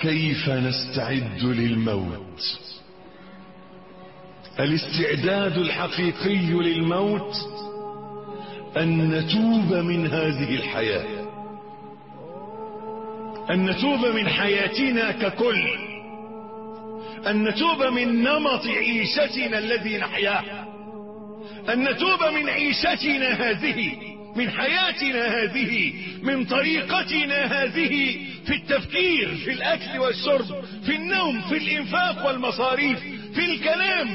كيف نستعد للموت؟ الاستعداد الحقيقي للموت أن نتوب من هذه الحياة. أن نتوب من حياتنا ككل. أن نتوب من نمط عيشتنا الذي نحياه. أن نتوب من عيشتنا هذه من حياتنا هذه من طريقتنا هذه في التفكير في الأكل والشرب في النوم في الإنفاق والمصاريف في الكلام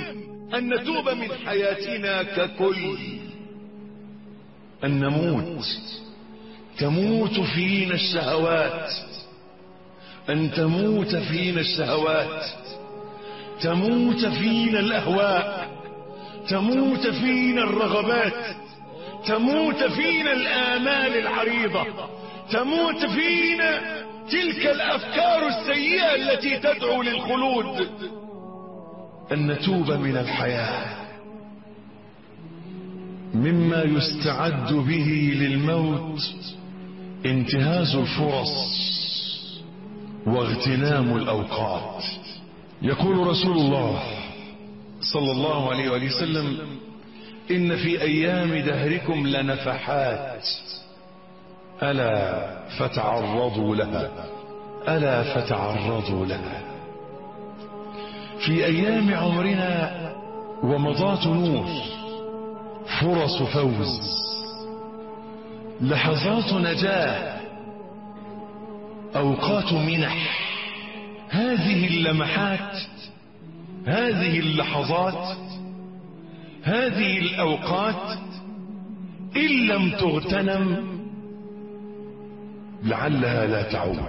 أن نتوب من حياتنا ككل. أن نموت. تموت فينا الشهوات. أن تموت فينا الشهوات. تموت فينا الأهواء. تموت فينا الرغبات. تموت فينا الآمال العريضة. تموت فينا تلك الأفكار السيئة التي تدعو للخلود. أن نتوب من الحياة. مما يستعد به للموت انتهاز الفرص واغتنام الأوقات. يقول رسول الله صلى الله عليه وآله وسلم إن في أيام دهركم لنفحات. ألا فتعرضوا لها. ألا فتعرضوا لها. في أيام عمرنا ومضات نور فرص فوز لحظات نجاة أوقات منح. هذه اللمحات هذه اللحظات هذه الأوقات إن لم تغتنم لعلها لا تعود.